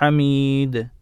حميد.